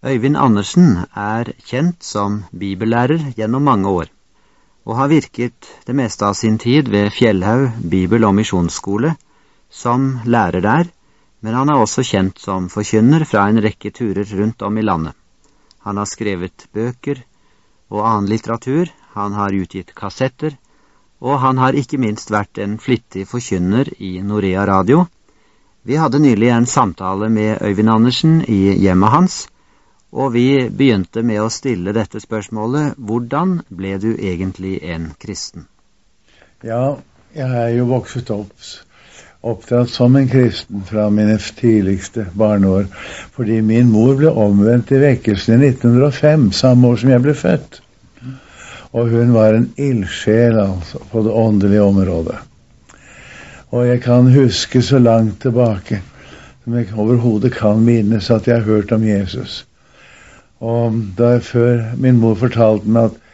Øyvind Andersen er kjent som bibellærer gjennom mange år, og har virket det meste av sin tid ved Fjellhaug bibel- og misjonsskole som lærer der, men han er også kjent som forkynner fra en rekke turer rundt om i landet. Han har skrevet bøker og annen litteratur, han har utgitt kassetter, og han har ikke minst vært en flittig forkynner i Norea Radio. Vi hadde nylig en samtale med Øyvind Andersen i hjemmet hans, og vi begynte med å stille dette spørsmålet hvordan ble du egentlig en kristen? Ja, jeg er jo vokst opp oppdratt som en kristen fra mine tidligste barneår, fordi min mor ble omvendt i vekkelsen i 1905, samme år som jeg ble født. Og hun var en ildsjel altså, på det åndelige området. Og jeg kan huske så langt tilbake som jeg overhodet kan minnes at jeg har hørt om Jesus. Og da før min mor fortalte meg at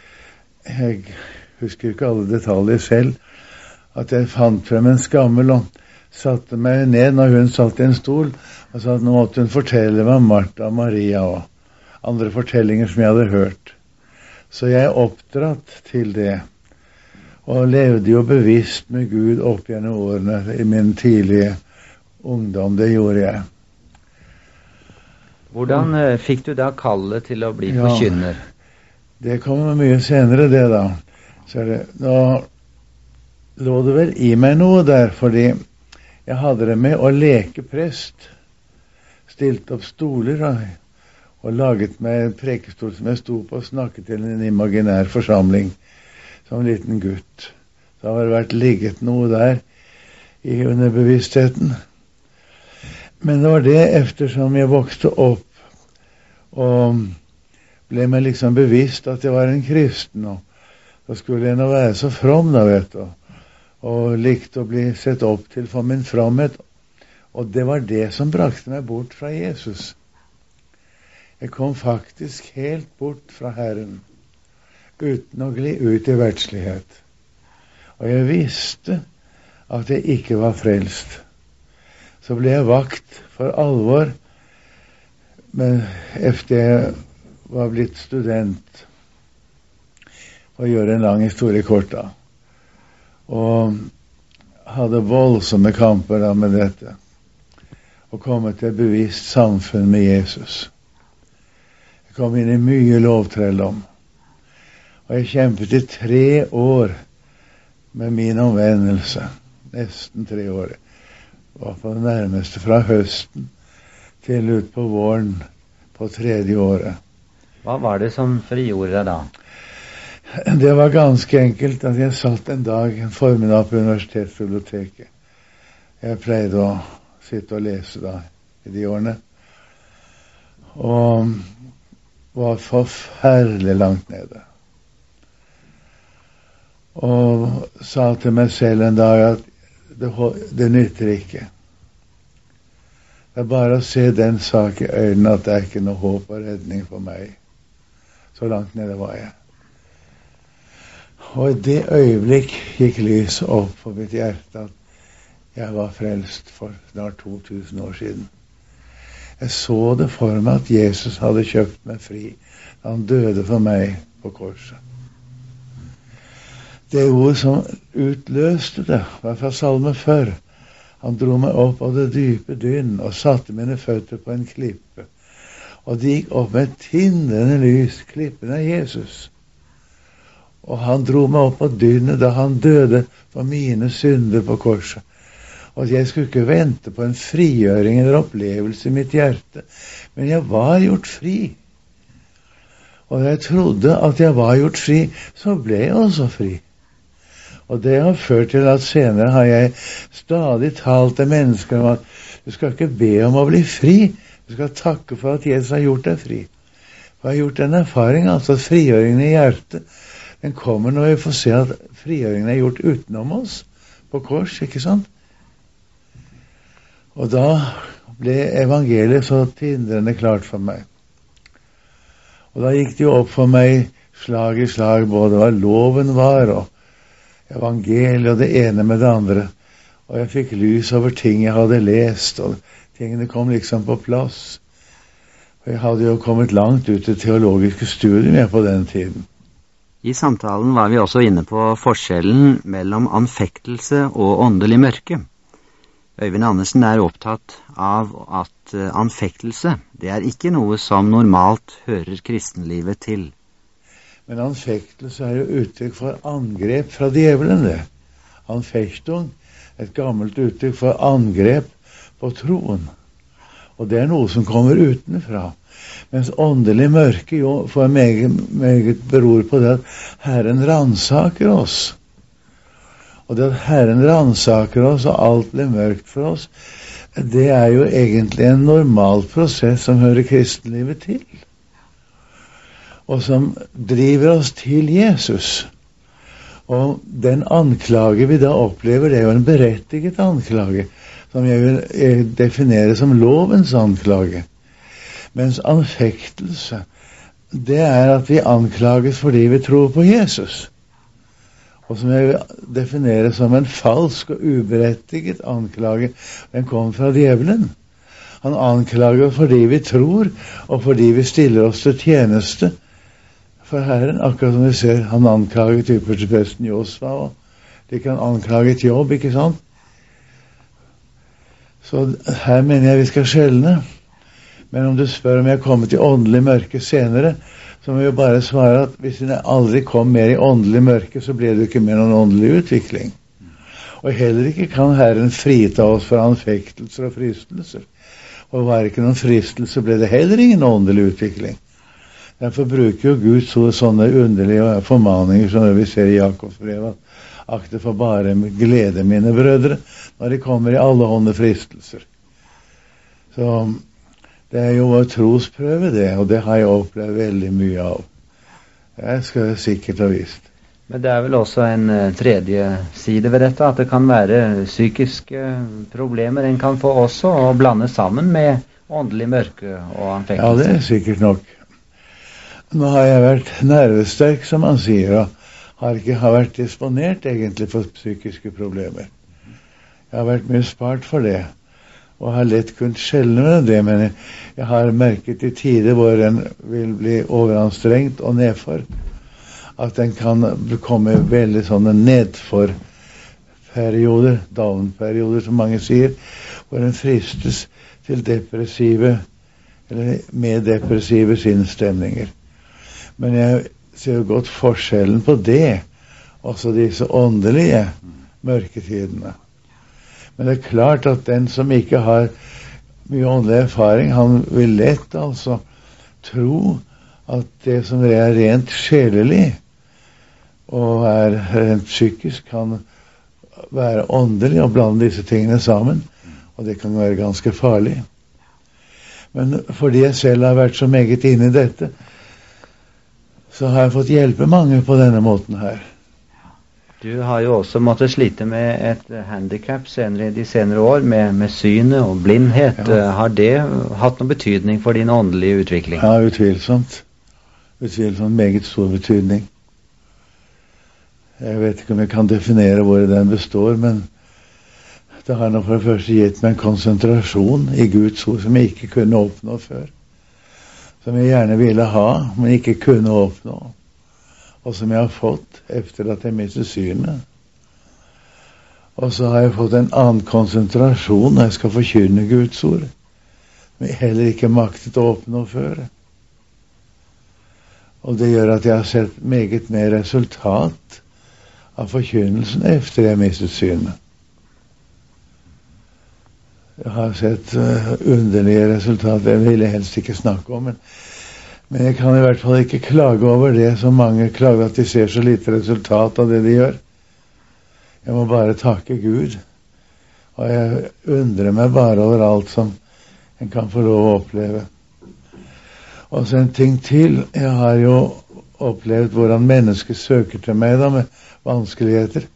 Jeg husker ikke alle detaljer selv. At jeg fant frem en skammel og satte meg ned når hun satt i en stol, og sa at nå måtte hun fortelle meg Martha Maria og andre fortellinger som jeg hadde hørt. Så jeg er oppdratt til det, og levde jo bevisst med Gud opp gjennom årene i min tidlige ungdom. Det gjorde jeg. Hvordan uh, fikk du da kallet til å bli ja, forkynner? Det kommer mye senere, det, da. Så det, nå lå det vel i meg noe der, fordi jeg hadde det med å leke prest. Stilte opp stoler og, og laget meg en prekestol som jeg sto på og snakket til en imaginær forsamling som en liten gutt. Da har det vært ligget noe der i underbevisstheten. Men det var det eftersom jeg vokste opp og ble meg liksom bevisst at jeg var en kristen. Og da skulle jeg nå være så from, da, vet du og likte å bli sett opp til for min fromhet. Og det var det som brakte meg bort fra Jesus. Jeg kom faktisk helt bort fra Herren uten å gli ut i verdslighet. Og jeg visste at jeg ikke var frelst. Så ble jeg vakt for alvor men efter jeg var blitt student. Å gjøre en lang historie kort, da og hadde voldsomme kamper da med dette. Og kommet til et bevisst samfunn med Jesus. Jeg kom inn i mye lovtrelldom. Og jeg kjempet i tre år med min omvendelse. Nesten tre år. Var på det nærmeste fra høsten til utpå våren på tredje året. Hva var det som frigjorde deg da? Det var ganske enkelt at jeg satt en dag, en formiddag på universitetsbiblioteket. Jeg pleide å sitte og lese da i de årene. Og var forferdelig langt nede. Og sa til meg selv en dag at det, det nytter ikke. Det er bare å se den sak i øynene at det er ikke noe håp og redning for meg. Så langt nede var jeg. Og i det øyeblikk gikk lyset opp på mitt hjerte at jeg var frelst for snart 2000 år siden. Jeg så det for meg at Jesus hadde kjøpt meg fri da han døde for meg på korset. Det ordet som utløste det, var fra Salme før. Han dro meg opp av det dype dynn og satte mine føtter på en klippe. Og det gikk opp med et tindrende lys. Klippen er Jesus. Og han dro meg opp på dynet da han døde for mine synder på korset. Og jeg skulle ikke vente på en frigjøring eller opplevelse i mitt hjerte, men jeg var gjort fri. Og da jeg trodde at jeg var gjort fri, så ble jeg også fri. Og det har ført til at senere har jeg stadig talt til mennesker om at du skal ikke be om å bli fri, du skal takke for at Jesus har gjort deg fri. For jeg har gjort en erfaring, altså at frigjøringen i hjertet den kommer når vi får se at frigjøringen er gjort utenom oss, på kors, ikke sant? Og da ble evangeliet så tindrende klart for meg. Og da gikk det jo opp for meg slag i slag både hva loven var, og evangeliet og det ene med det andre. Og jeg fikk lys over ting jeg hadde lest, og tingene kom liksom på plass. Og jeg hadde jo kommet langt ut i teologiske studier på den tiden. I samtalen var vi også inne på forskjellen mellom anfektelse og åndelig mørke. Øyvind Andersen er opptatt av at eh, anfektelse det er ikke noe som normalt hører kristenlivet til. Men anfektelse er jo uttrykk for angrep fra djevelen, det. Anfechtung, et gammelt uttrykk for angrep på troen. Og det er noe som kommer utenfra. Mens åndelig mørke jo for meget, meget beror på det at Herren ransaker oss. Og det at Herren ransaker oss, og alt blir mørkt for oss, det er jo egentlig en normal prosess som hører kristenlivet til. Og som driver oss til Jesus. Og den anklage vi da opplever, det er jo en berettiget anklage, som jeg vil definere som lovens anklage. Mens anfektelse, det er at vi anklages fordi vi tror på Jesus. Og som jeg vil definere som en falsk og uberettiget anklage. Den kom fra djevelen. Han anklager fordi vi tror, og fordi vi stiller oss til tjeneste for Herren. Akkurat som vi ser han anklaget ypperstepresten Josfa. og de kan anklaget jobb, ikke sant? Så her mener jeg vi skal skjelne. Men om du spør om jeg kommer til åndelig mørke senere, så må vi bare svare at hvis en aldri kom mer i åndelig mørke, så ble det ikke mer noen åndelig utvikling. Og heller ikke kan Herren frita oss for anfektelser og fristelser. Og var det ikke noen fristelse, ble det heller ingen åndelig utvikling. Derfor bruker jo Gud så, sånne underlige formaninger som vi ser i Jakobs brev. Akte for bare glede, mine brødre, når de kommer i alle hånde fristelser. Så det er jo å trosprøve, det, og det har jeg opplevd veldig mye av. Jeg skal sikkert ha visst. Men det er vel også en uh, tredje side ved dette, at det kan være psykiske problemer en kan få også, og blande sammen med åndelig mørke og anfektelse. Ja, det er sikkert nok. Nå har jeg vært nervesterk, som man sier, og har ikke har vært disponert egentlig for psykiske problemer. Jeg har vært mye spart for det og har lett kunnet skjelne med det, men jeg har merket i tider hvor en vil bli overanstrengt og nedfor, at en kan komme veldig sånne nedfor-perioder, down-perioder, som mange sier, hvor en fristes til depressive eller med depressive sinnsstemninger. Men jeg ser jo godt forskjellen på det, også disse åndelige mørketidene. Men det er klart at den som ikke har mye åndelig erfaring, han vil lett altså tro at det som er rent sjelelig og er rent psykisk, kan være åndelig og blande disse tingene sammen. Og det kan være ganske farlig. Men fordi jeg selv har vært så meget inne i dette, så har jeg fått hjelpe mange på denne måten her. Du har jo også måttet slite med et handikap senere de senere år, med, med synet og blindhet. Ja. Har det hatt noen betydning for din åndelige utvikling? Ja, utvilsomt. Utvilsomt meget stor betydning. Jeg vet ikke om jeg kan definere hvor den består, men det har nok for det første gitt meg en konsentrasjon i Guds ord som jeg ikke kunne oppnå før. Som jeg gjerne ville ha, men ikke kunne oppnå og som jeg har fått etter at jeg mistet synet. Og så har jeg fått en annen konsentrasjon når jeg skal forkynne Guds ord, som jeg heller ikke maktet å oppnå før. Og det gjør at jeg har sett meget mer resultat av forkynnelsen etter jeg mistet synet. Har sett uh, underlige resultater. Jeg ville helst ikke snakke om, men men jeg kan i hvert fall ikke klage over det som mange klager, at de ser så lite resultat av det de gjør. Jeg må bare takke Gud. Og jeg undrer meg bare over alt som en kan få lov å oppleve. Og så en ting til. Jeg har jo opplevd hvordan mennesker søker til meg da med vanskeligheter.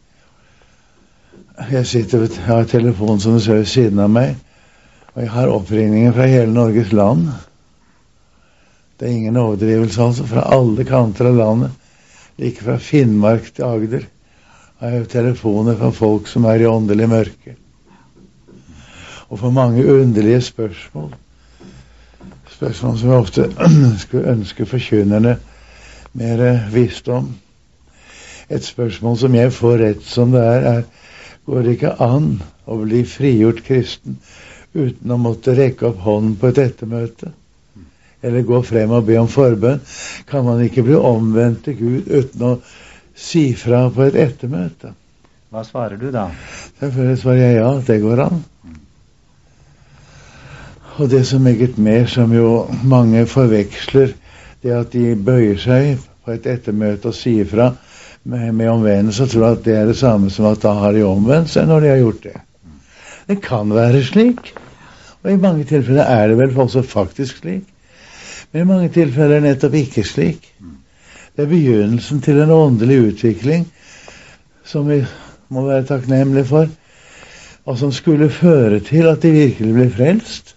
Jeg sitter ved, har telefonen som du ser ved siden av meg, og jeg har oppringninger fra hele Norges land. Det er ingen overdrivelse, altså. Fra alle kanter av landet. Like fra Finnmark til Agder har jeg telefoner fra folk som er i åndelig mørke. Og for mange underlige spørsmål. spørsmål som jeg ofte skulle ønske forkynnerne mer visst om. Et spørsmål som jeg får rett som det er, er går det ikke an å bli frigjort kristen uten å måtte rekke opp hånden på et ettermøte? Eller gå frem og be om forbønn? Kan man ikke bli omvendt til Gud uten å si fra på et ettermøte? Hva svarer du da? Selvfølgelig svarer jeg ja, det går an. Og det så meget mer som jo mange forveksler, det at de bøyer seg på et ettermøte og sier fra med, med omvendelse, og tror at det er det samme som at da har de omvendt seg når de har gjort det. Det kan være slik, og i mange tilfeller er det vel også faktisk slik. Men i mange tilfeller er det nettopp ikke slik. Det er begynnelsen til en åndelig utvikling som vi må være takknemlige for, og som skulle føre til at de virkelig ble frelst.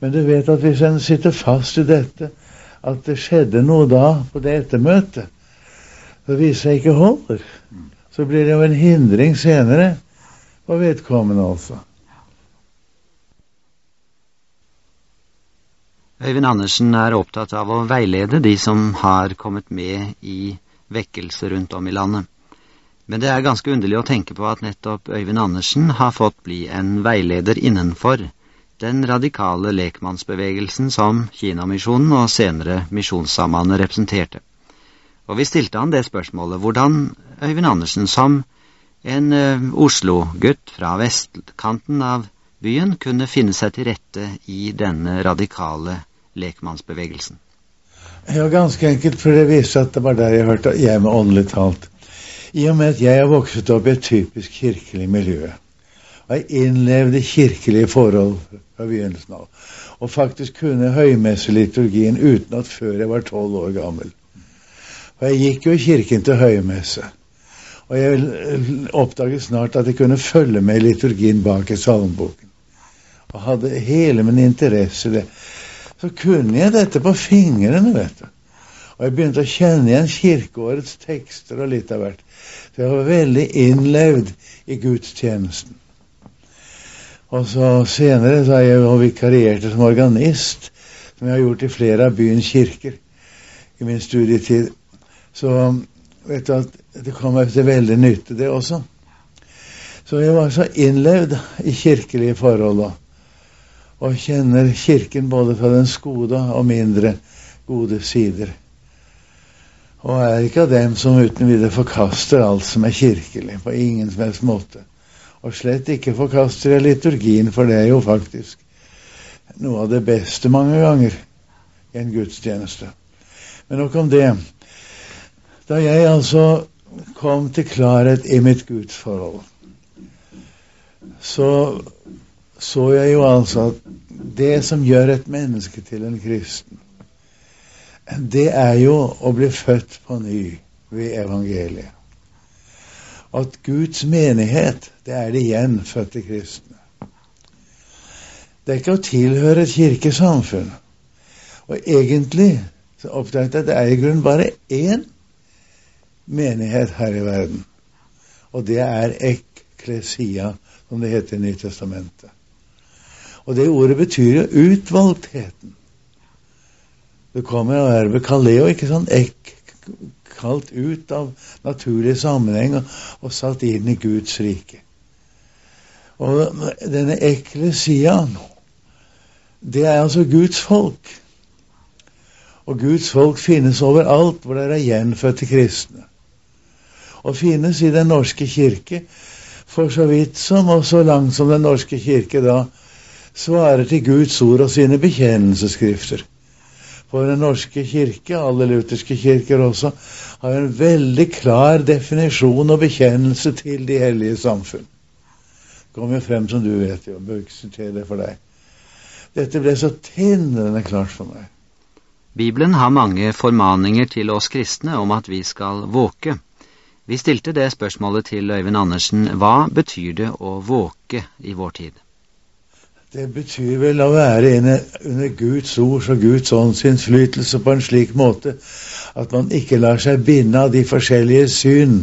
Men du vet at hvis en sitter fast i dette, at det skjedde noe da på det ettermøtet, det viser seg ikke holder, så blir det jo en hindring senere for vedkommende også. Øyvind Andersen er opptatt av å veilede de som har kommet med i vekkelse rundt om i landet. Men det er ganske underlig å tenke på at nettopp Øyvind Andersen har fått bli en veileder innenfor den radikale lekmannsbevegelsen som Kinamisjonen og senere Misjonssambandet representerte. Og vi stilte han det spørsmålet hvordan Øyvind Andersen som en uh, Oslo-gutt fra vestkanten av byen kunne finne seg til rette i denne radikale lekmannsbevegelsen. Ja, ganske enkelt, for det viste at det var der jeg hørte hjemme åndelig talt. I og med at jeg har vokst opp i et typisk kirkelig miljø, og jeg innlevde kirkelige forhold fra begynnelsen av, og faktisk kunne høymesseliturgien uten at før jeg var tolv år gammel. Og jeg gikk jo i kirken til høymesse. Og jeg oppdaget snart at jeg kunne følge med i liturgien bak i salmboken. Og hadde hele min interesse i det. Så kunne jeg dette på fingrene, vet du. Og jeg begynte å kjenne igjen kirkeårets tekster og litt av hvert. Så jeg var veldig innlevd i gudstjenesten. Og så senere, så har jeg jo vikarierte som organist, som jeg har gjort i flere av byens kirker i min studietid, så vet du at det kommer til veldig nytte, det også. Så jeg var så innlevd i kirkelige forhold og kjenner Kirken både fra dens gode og mindre gode sider. Og er ikke av dem som uten videre forkaster alt som er kirkelig, på ingen som helst måte. Og slett ikke forkaster jeg liturgien, for det er jo faktisk noe av det beste mange ganger i en gudstjeneste. Men nok om det. Da jeg altså kom til klarhet i mitt gudsforhold, så så jeg jo altså at det som gjør et menneske til en kristen, det er jo å bli født på ny ved evangeliet. At Guds menighet, det er de gjenfødte kristne. Det er ikke å tilhøre et kirkesamfunn. Og egentlig så oppdaget jeg at det er i grunnen bare én menighet her i verden. Og det er eklesia, som det heter i Nytestamentet. Og det ordet betyr jo utvalgtheten. Det kommer av ervet kaleo, ikke sånn Ek, kalt ut av naturlig sammenheng og, og satt inn i Guds rike. Og denne eklesia, det er altså Guds folk. Og Guds folk finnes overalt hvor det er gjenfødte kristne og finnes i Den norske kirke, for så vidt som og så langt som Den norske kirke da svarer til Guds ord og sine bekjennelsesskrifter. For Den norske kirke, alle lutherske kirker også, har en veldig klar definisjon og bekjennelse til de hellige samfunn. Det kommer frem som du vet, jo. Bør ikke sitere det for deg. Dette ble så tindrende klart for meg. Bibelen har mange formaninger til oss kristne om at vi skal våke. Vi stilte det spørsmålet til Øyvind Andersen. Hva betyr det å våke i vår tid? Det betyr vel å være under Guds ords og Guds ånds innflytelse på en slik måte at man ikke lar seg binde av de forskjellige syn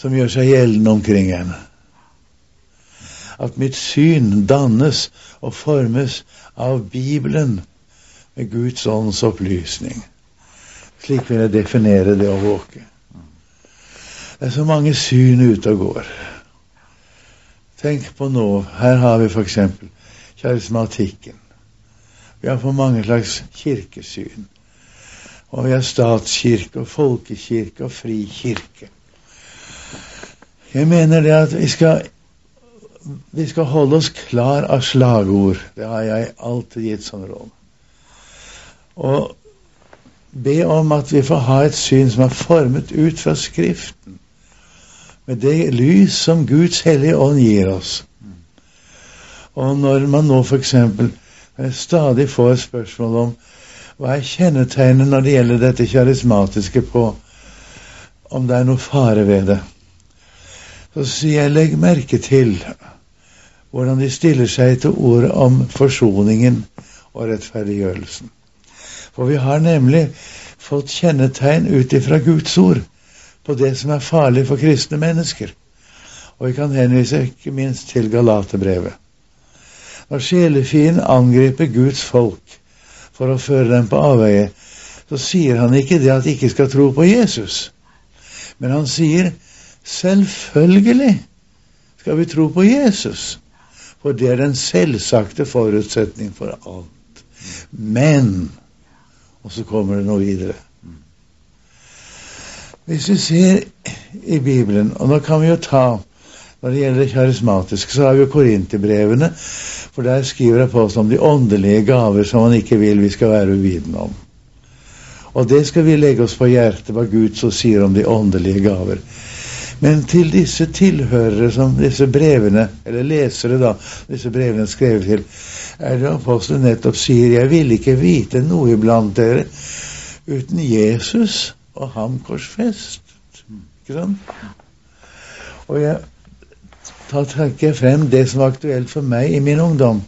som gjør seg gjeldende omkring en. at mitt syn dannes og formes av Bibelen med Guds ånds opplysning. Slik vil jeg definere det å våke. Det er så mange syn ute og går. Tenk på nå. Her har vi f.eks. karismatikken. Vi har for mange slags kirkesyn. Og vi har statskirke og folkekirke og frikirke. Jeg mener det at vi skal, vi skal holde oss klar av slagord. Det har jeg alltid gitt som råd. Og be om at vi får ha et syn som er formet ut fra Skriften, med det lys som Guds hellige ånd gir oss. Og når man nå f.eks. stadig får spørsmål om hva er kjennetegnet når det gjelder dette karismatiske på om det er noe fare ved det, så sier jeg legg merke til hvordan de stiller seg til ordet om forsoningen og rettferdiggjørelsen. For vi har nemlig fått kjennetegn ut ifra Guds ord på det som er farlig for kristne mennesker. Og vi kan henvise ikke minst til Galaterbrevet. Når sjelefienden angriper Guds folk for å føre dem på avveie, så sier han ikke det at de ikke skal tro på Jesus. Men han sier selvfølgelig skal vi tro på Jesus. For det er den selvsagte forutsetning for alt. Men og så kommer det noe videre. Hvis vi ser i Bibelen, og nå kan vi jo ta når det gjelder det karismatiske, så har vi jo Korinterbrevene, for der skriver apostelen om de åndelige gaver som han ikke vil vi skal være uvitende om. Og det skal vi legge oss på hjertet, hva Gud så sier om de åndelige gaver. Men til disse tilhørere som disse brevene, eller lesere, da, disse brevene skrevet til, er det apostelen nettopp sier 'Jeg vil ikke vite noe iblant dere uten Jesus og ham korsfestet'. Ikke sant? Og jeg da trekker jeg frem det som var aktuelt for meg i min ungdom.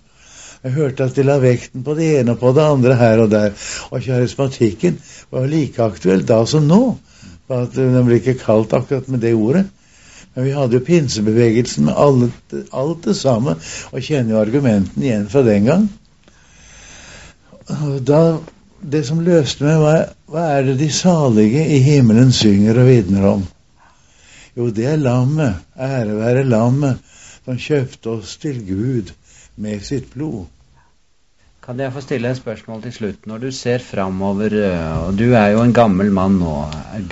Jeg hørte at de la vekten på det ene og på det andre her og der. Og karismatikken var like aktuell da som nå. At Den ble ikke kalt akkurat med det ordet. Men vi hadde jo pinsebevegelsen med alt, alt det samme, og kjenner jo argumentene igjen fra den gang. Da, det som løste meg, var hva er det de salige i himmelen synger og vitner om? Jo, det er lammet, ære være lammet, som kjøpte oss til Gud med sitt blod. Kan jeg få stille et spørsmål til slutt? Når du ser framover, og du er jo en gammel mann nå,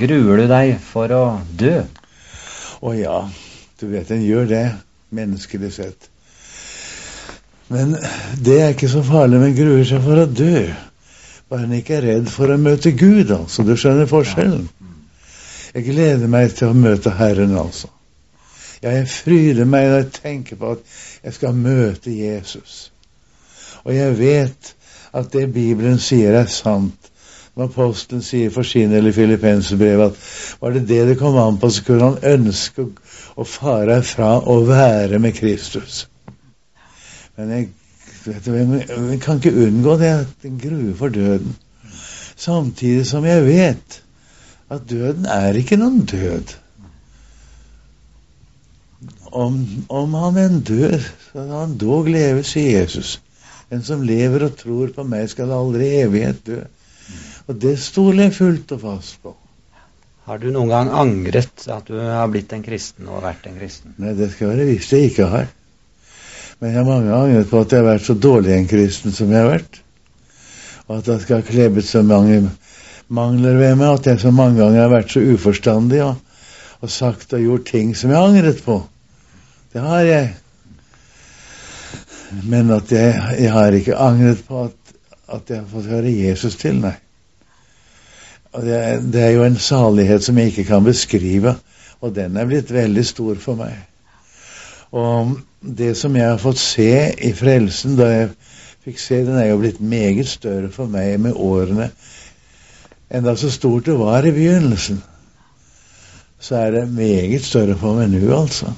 gruer du deg for å dø? Å ja, du vet en gjør det, menneskelig sett. Men det er ikke så farlig, men gruer seg for å dø. Bare en ikke redd for å møte Gud, altså. Du skjønner forskjellen? Jeg gleder meg til å møte Herren, altså. Jeg fryder meg når jeg tenker på at jeg skal møte Jesus. Og jeg vet at det Bibelen sier, er sant. Når apostelen sier for sin eller Filippenserbrevet at var det det det kom an på, så kunne han ønske å, fare fra å være med Kristus. Men jeg, du, jeg kan ikke unngå det at en gruer for døden. Samtidig som jeg vet at døden er ikke noen død. Om, om han enn dør, så skal han dog leve, sier Jesus. Den som lever og tror på meg, skal aldri i evighet dø. Og det stoler jeg fullt og fast på. Har du noen gang angret at du har blitt en kristen og vært en kristen? Nei, det skal være visst jeg ikke har. Men jeg har mange angret på at jeg har vært så dårlig en kristen som jeg har vært. Og at jeg skal ha klebet så mange mangler ved meg, at jeg så mange ganger har vært så uforstandig og, og sagt og gjort ting som jeg har angret på. Det har jeg. Men at jeg, jeg har ikke angret på at, at jeg har fått høre Jesus til, nei. Det er, det er jo en salighet som jeg ikke kan beskrive, og den er blitt veldig stor for meg. Og det som jeg har fått se i frelsen, da jeg fikk se den, er jo blitt meget større for meg med årene. enn da så stort det var i begynnelsen, så er det meget større for meg nå, altså.